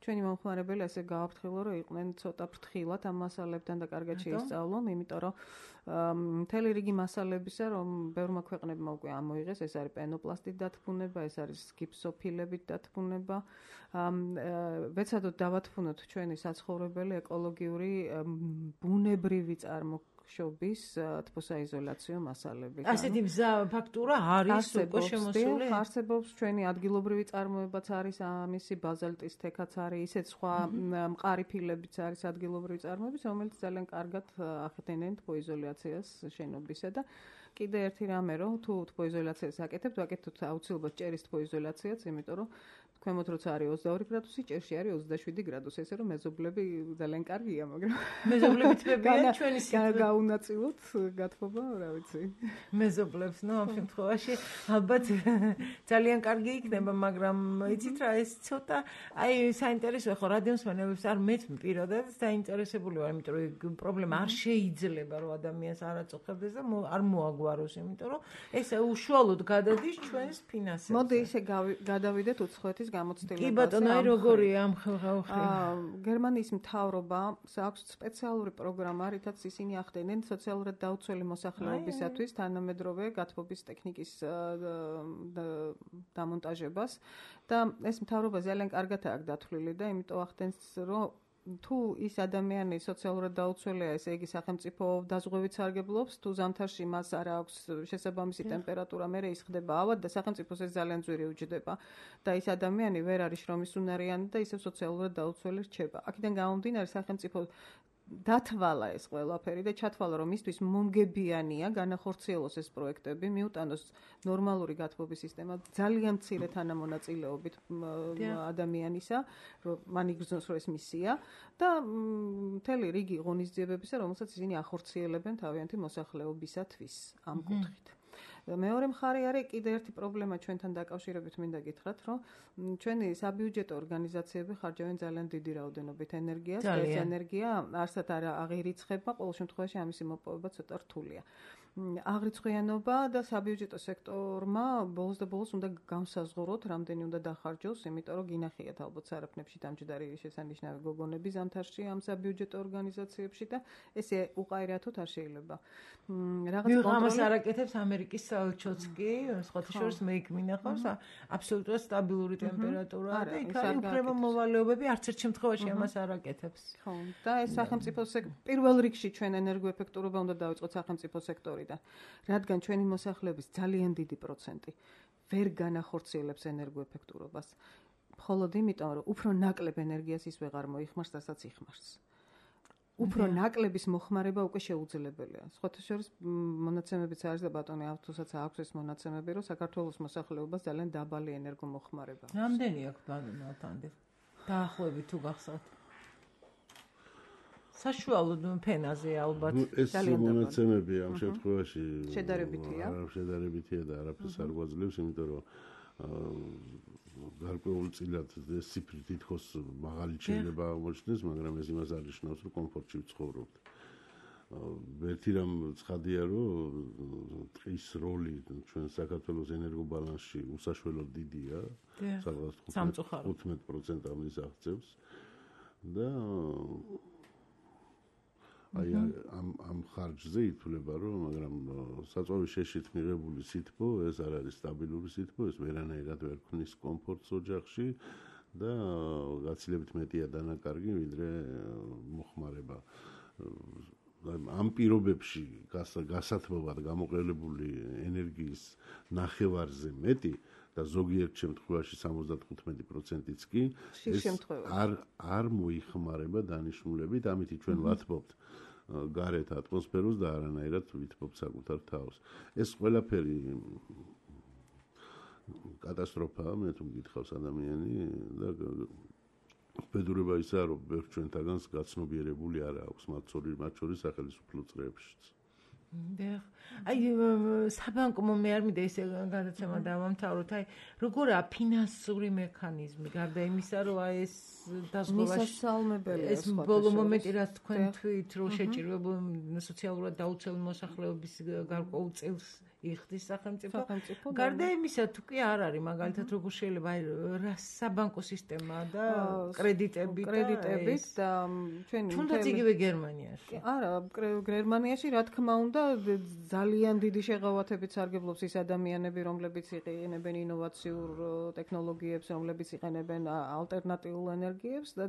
ჩვენი მომხმარებელი ესე გააფრთხილო, რომ იყვნენ ცოტა ფრთხილად ამ მასალებთან და კარგად შეისწავლონ, იმიტომ რომ მთელი რიგი მასალებისა, რომ ბევრმა ქვეყნებმა უკვე ამოიღეს, ეს არის პენოპლასტით დათბუნება, ეს არის გიფსოფილებით დათბუნება. ვეცადოთ დავათბუნოთ ჩვენი საცხოვრებელი ეკოლოგიური ბუნებრივი წარმოქმნა შობის თბოსაიზოლაციო მასალები.
ასეთი ფაქტურა არის უკვე შემოსული.
არსებობს ჩვენი ადგილობრივი წარმოებაც არის ამისი ბაზალტის თექაც არის, ისეთ სხვა მყარი ფილებიც არის ადგილობრივი წარმოების, რომელიც ძალიან კარგად ახდენენ თბოიზოლაციას შენობისა და კიდე ერთი რამე რომ თუ თბოიზოლაციას აკეთებთ, ვაკეთოთ აუცილებლად ჭერის თბოიზოლაციაც, იმიტომ რომ ქვემოთ როცა არის 22 გრადუსი, ჭერში არის 27 გრადუსი, ესე რომ მეზობლები ძალიან კარგია, მაგრამ
მეზობლები [LAUGHS] თბებიან ჩვენი
სიტყვა. გაუნაწილოთ გათხოვა, რა ვიცი.
მეზობლებს, ნუ ამ შემთხვევაში ალბათ [LAUGHS] ძალიან კარგი იქნება, მაგრამ იცით რა, ეს ცოტა აი საინტერესოა ხო რადიოსმენებს არ მეც პირადად საინტერესებული ვარ, იმიტომ რომ პრობლემა არ შეიძლება რომ ადამიანს არ აწუხებდეს და არ მოაგვაროს, იმიტომ რომ ეს უშუალოდ გადადის ჩვენს ფინანსებზე.
მოდი ისე გადავიდეთ უცხოეთის გამოცდილებაზე.
კი ბატონო, აი როგორია ამ ხელხაუხი?
აა გერმანიის მთავრობა აქვს სპეციალური პროგრამა, რითაც ისინი ახდენენ სოციალურად დაუცველი მოსახლეობისათვის თანამედროვე გათბობის ტექნიკის დამონტაჟებას და ეს მთავრობა ძალიან კარგად აქვს დათვლილი და იმიტომ ახდენს რომ თუ ის ადამიანი სოციალურად დაუცველია, ესე იგი სახელმწიფო დაზღვევით სარგებლობს, თუ ზამთარში მას არ აქვს შესაბამისი ტემპერატურა, მე ის ხდება ავად და სახელმწიფოს ეს ძალიან ძვირი უჯდება და ის ადამიანი ვერ არის შრომის უნარიანი და ისევ სოციალურად დაუცველი რჩება. აქედან გამომდინარე სახელმწიფო დათვალა ეს ყველაფერი და ჩათვალა რომ მისთვის მომგებიანია განახორციელოს ეს პროექტები, მიუტანოს ნორმალური გათბობის სისტემა ძალიან მცირე თანამონაწილეობით ადამიანისა, რომ მან იგრძნოს რომ ეს მისია. და მთელი რიგი ღონისძიებებისა, რომელსაც ისინი ახორციელებენ თავიანთი მოსახლეობისათვის ამ კუთხით. მეორე მხარე არის კიდე ერთი პრობლემა ჩვენთან დაკავშირებით მინდა გითხრათ, რომ ჩვენი საბიუჯეტო ორგანიზაციები ხარჯავენ ძალიან დიდი რაოდენობით ენერგიას, ეს ენერგია არსად არ აღირიცხება, ყოველ შემთხვევაში ამისი მოპოვება ცოტა რთულია. აღრიცხვიანობა და საბიუჯეტო სექტორმა ბოლოს და ბოლოს უნდა განსაზღვროთ, რამდენი უნდა დახარჯოს, იმიტომ რომ გინახიათ ალბათ სარაფნებში დამჯდარი შესანიშნავი გოგონები ზამთარში ამ საბიუჯეტო ორგანიზაციებში და ესე უყაირათოთ არ შეიძლება.
რაღაც კონტროლს არაკეთებს ამერიკის საელჩოც კი, სხვათა შორის მე იქ მინახავს აბსოლუტურად სტაბილური ტემპერატურა და იქ არის უფლება მოვალეობები, არც ერთ შემთხვევაში ამას არაკეთებს.
ხო, და ეს სახელმწიფო პირველ რიგში ჩვენ ენერგოეფექტურობა უნდა დავიწყოთ სახელმწიფო სექტორი სექტორიდან, რადგან ჩვენი მოსახლეობის ძალიან დიდი პროცენტი ვერ განახორციელებს ენერგოეფექტურობას. მხოლოდ იმიტომ, რომ უფრო ნაკლებ ენერგიას ის ვეღარ მოიხმარს, რასაც იხმარს. უფრო ნაკლების მოხმარება უკვე შეუძლებელია. სხვათა შორის მონაცემებიც არის და ბატონი ავთუსაც აქვს ეს მონაცემები, რომ საქართველოს მოსახლეობას ძალიან დაბალი ენერგომოხმარება აქვს.
რამდენი აქვს ბატონო თანდე? დაახლოებით თუ გახსოვთ? საშუალო ფენაზე ალბათ
ეს მონაცემები ამ შემთხვევაში
შედარებითია.
შედარებითია და არაფერს არ გვაძლევს იმიტომ რომ გარკვეულწილად ეს ციფრი თითქოს მაღალი შეიძლება აღმოჩნდეს მაგრამ ეს იმას არ ნიშნავს რომ კომფორტში ვცხოვრობთ. ერთი რამ ცხადია რომ ტყის როლი ჩვენ საქართველოს ენერგობალანსში უსაშველოდ დიდია.
სადღაც
15% ამის აღწევს. და აი ამ ამ ხარჯზე ითვლება რომ მაგრამ საწვავის შეშით მიღებული სითბო ეს არ არის სტაბილური სითბო ეს ვერანაირად ვერ ქმნის კომფორტს ოჯახში და გაცილებით მეტია დანაკარგი ვიდრე მოხმარება. ამ პირობებში გასათბობად გამოყენებული ენერგიის ნახევარზე მეტი და ზოგიერთ შემთხვევაში 75%-იც კი
ეს
არ არ მოიხმარება დანიშნულებით, ამით ჩვენ ვათბობთ გარეთ ატმოსფეროს და არანაირად ვითბობთ საკუთარ თავს. ეს ყველაფერი კატასტროფაა, მე თუ მგითხავს ადამიანი და ბედურება ისაა, რომ ბევრ ჩვენთაგანს გაცნობიერებული არ აქვს მათ შორის სახელმწიფო წრეებშიც.
დიახ. აი საბანკო მე არ მინდა ესე გადაცემა დავამთავროთ. აი როგორა ფინანსური მექანიზმი გარდა იმისა, რომ აი ეს
დაზღვევაში
ეს ბოლო მომენტი რაც თქვენ თვით რომ შეჭირებული სოციალურად დაუცველი მოსახლეობის გარკვეულწილს იხდის სახელმწიფო. გარდა იმისა, თუ კი არ არის მაგალითად როგორ შეიძლება აი რა საბანკო სისტემა და კრედიტები
და კრედიტებით და ჩვენი
თუნდაც იგივე გერმანიაში.
არა, გერმანიაში რა თქმა უნდა ძალიან დიდი შეღავათებით სარგებლობს ის ადამიანები, რომლებიც იყენებენ ინოვაციურ ტექნოლოგიებს, რომლებიც იყენებენ ალტერნატიულ ენერგიებს და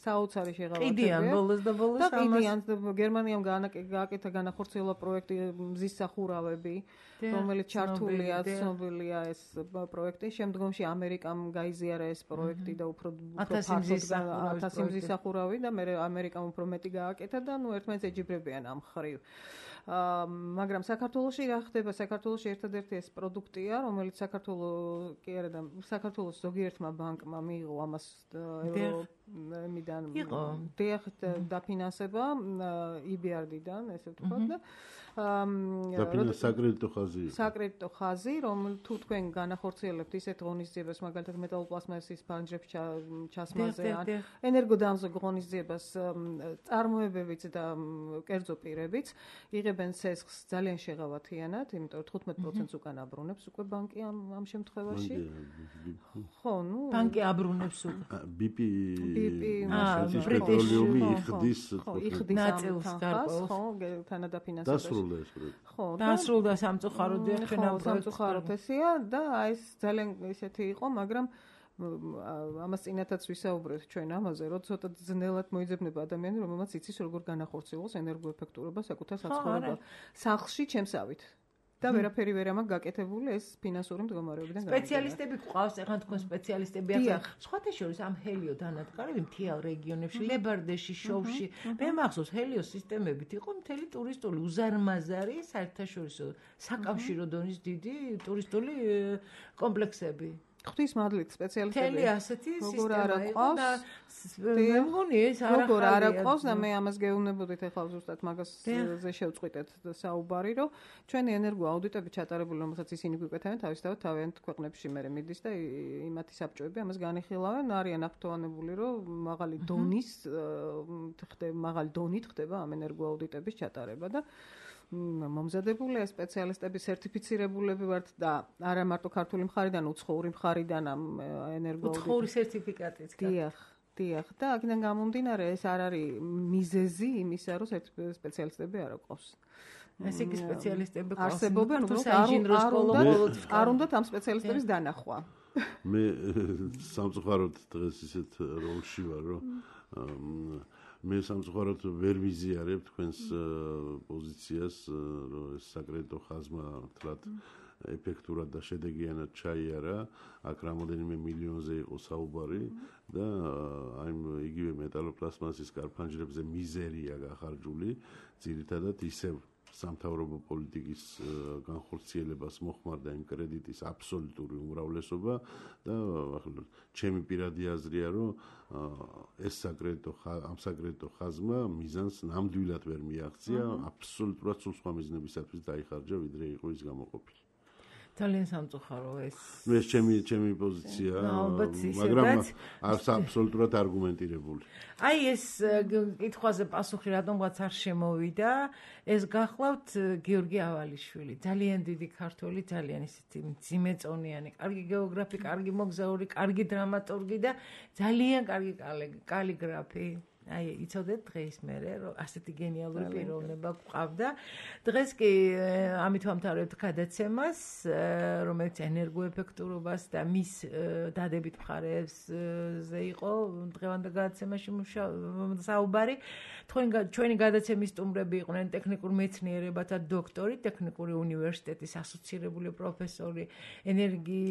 საოცარი შეღავათებია.
ყიდიან ბოლოს და ბოლოს
ამას. და ყიდიან გერმანიამ გააკეთა განახორციელა პროექტი მზის სახურავები, რომელიც ჩართულია ცნობილია ეს პროექტი. შემდგომში ამერიკამ გაიზიარა ეს პროექტი და უფრო
უფრო ფართოდ
მზის სახურავი და მე ამერიკამ უფრო მეტი გააკეთა და ნუ ერთმანეთს ეჯიბრებიან ამ ხრივ. მაგრამ საქართველოსი რა ხდება? საქართველოსი ერთადერთი ეს პროდუქტია, რომელიც საქართველოს კი არა და საქართველოს ზოგიერთმა ბანკმა მიიღო ამას მიდან დიახ. დაფინანსება EBRD-დან, ესე ვთქვათ და
დაფინანსება საკრედიტო ხაზი.
საკრედიტო ხაზი, რომ თუ თქვენ განახორციელებთ ისეთ ღონისძიებას, მაგალითად მეტალოპლასტმასის ფანჯრებს ჩასმაზე ან ენერგოდამზოგ ღონისძიებას წარმოებებით და კერძო პირებით, იღებენ სესხს ძალიან შეღავათიანად, იმიტომ რომ 15%-ს უკან აბრუნებს უკვე ბანკი ამ ამ შემთხვევაში. ხო, ნუ
ბანკი აბრუნებს უკვე.
BP
BP
პეტროლიუმი იხდის
ხო, იხდის
ნაწილს გარკვეულს.
ხო, თანადაფინანსებაში.
დასრულდა ეს პროექტი.
ხო,
დასრულდა სამწუხაროდ ჩვენ ამ
სამწუხაროდ ესეა და აი ეს ძალიან ისეთი იყო, მაგრამ ამას წინათაც ვისაუბრეთ ჩვენ ამაზე, რომ ცოტა ძნელად მოიძებნება ადამიანი, რომელმაც იცის როგორ განახორციელოს ენერგოეფექტურობა საკუთარ საცხოვრებელ სახლში ჩემსავით. და ვერაფერი ვერ ამაგ გაკეთებული ეს ფინანსური მდგომარეობიდან
გამომდინარე. სპეციალისტები ყავს, ახლა თქვენ სპეციალისტები ახლა სხვათა შორის ამ ჰელიო დანადგარები მთიალ რეგიონებში, ლებარდეში, შოუში, მე მახსოვს ჰელიო სისტემებით იყო მთელი ტურისტული უზარმაზარი საერთაშორისო საკავშირო დონის დიდი ტურისტული კომპლექსები.
ღვთის მადლით სპეციალისტები
თელი ასეთი
სისტემა იყო და
მე მგონი ეს არა
როგორ არა ყავს? და მე ამას გეუბნებოდით ახლა ზუსტად მაგაზე შევწყვიტეთ საუბარი რომ ჩვენი ენერგო აუდიტები ჩატარებული რომელსაც ისინი გვიკვეთავენ თავისთავად თავიანთ ქვეყნებში მე მიდის და იმათი საბჭოები ამას განიხილავენ. არიან აფრთხილებული რომ მაღალი დონის ხდება მაღალი დონით ხდება ამ ენერგო აუდიტების ჩატარება და მომზადებული სპეციალისტები სერტიფიცირებულები ვართ და არა მარტო ქართული მხარიდან, უცხოური მხარიდან ამ ენერგო
უცხოური სერტიფიკატიც.
დიახ, დიახ. და აქედან გამომდინარე ეს არ არის მიზეზი იმისა, რომ სპეციალისტები არ აყავს.
ესე იგი სპეციალისტები ყავს.
არსებობენ უბრალოდ არ უნდა ამ სპეციალისტების დანახვა.
მე [LAUGHS] სამწუხაროდ დღეს ისეთ როლში ვარ, რომ მე სამწუხაროდ ვერ ვიზიარებ თქვენს პოზიციას, რომ ეს საკრედიტო ხაზმა თლათ ეფექტურად და შედეგიანად ჩაიარა, აქ რამოდენიმე მილიონზე იყო საუბარი და აი იგივე მეტალოპლასმასის კარფანჯრებზე მიზერია გახარჯული, ძირითადად ისევ სამთავრობო პოლიტიკის განხორციელებას მოხმარდა იმ კრედიტის აბსოლუტური უმრავლესობა და ახლა ჩემი პირადი აზრია რომ ეს საკრედიტო ამ საკრედიტო ხაზმა მიზანს ნამდვილად ვერ მიაღწია აბსოლუტურად სულ სხვა მიზნებისათვის დაიხარჯა ვიდრე იყო ის გამოყოფილი
ძალიან სამწუხარო ეს.
ნუ ეს ჩემი ჩემი პოზიცია, მაგრამ არც აბსოლუტურად არგუმენტირებული.
აი ეს კითხვაზე პასუხი რატომღაც არ შემოვიდა, ეს გახლავთ გიორგი ავალიშვილი, ძალიან დიდი ქართველი, ძალიან ისეთი ძიმეწონიანი, კარგი გეოგრაფი, კარგი მოგზაური, კარგი დრამატურგი და ძალიან კარგი კალიგრაფი. აი იცოდეთ დღეს მე რომ ასეთი გენიალური პიროვნება გვყავდა. დღეს კი ამით ვამთავრებთ გადაცემას რომელიც ენერგოეფექტურობას და მის დადებით მხარეებზე იყო დღევანდელ გადაცემაში საუბარი. თქვენ ჩვენი გადაცემის სტუმრები იყვნენ ტექნიკურ მეცნიერებათა დოქტორი ტექნიკური უნივერსიტეტის ასოცირებული პროფესორი ენერგი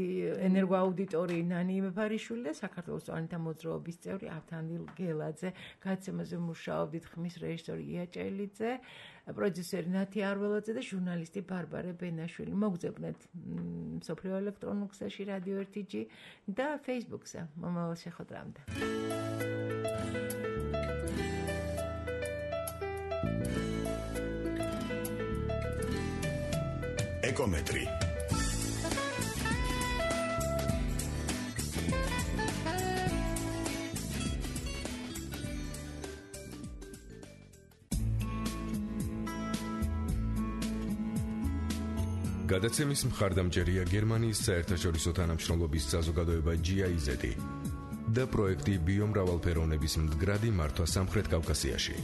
ენერგოაუდიტორი ნანი მეფარიშვილი და საქართველოს ანითა მოძრაობის წევრი ავთანდილ გელაძე გადაცემაზე მუშაობდით ხმის რეჟისორი იაჭელიძე, პროდიუსერი ნათი არველაძე და ჟურნალისტი ბარბარე ბენაშვილი. მოგძებნეთ სოფლიო ელექტრონულ ქსელში რადიო 1G და Facebook-ზე. მომავალ შეხვედრამდე. ეკომეტრი გადაცემის მხარდამჭერია გერმანიის საერთაშორისო თანამშრომლობის საზოგადოება GIZ და პროექტი ბიომრავალფეროვნების მდგრადი მართვა სამხრეთ კავკასიაში.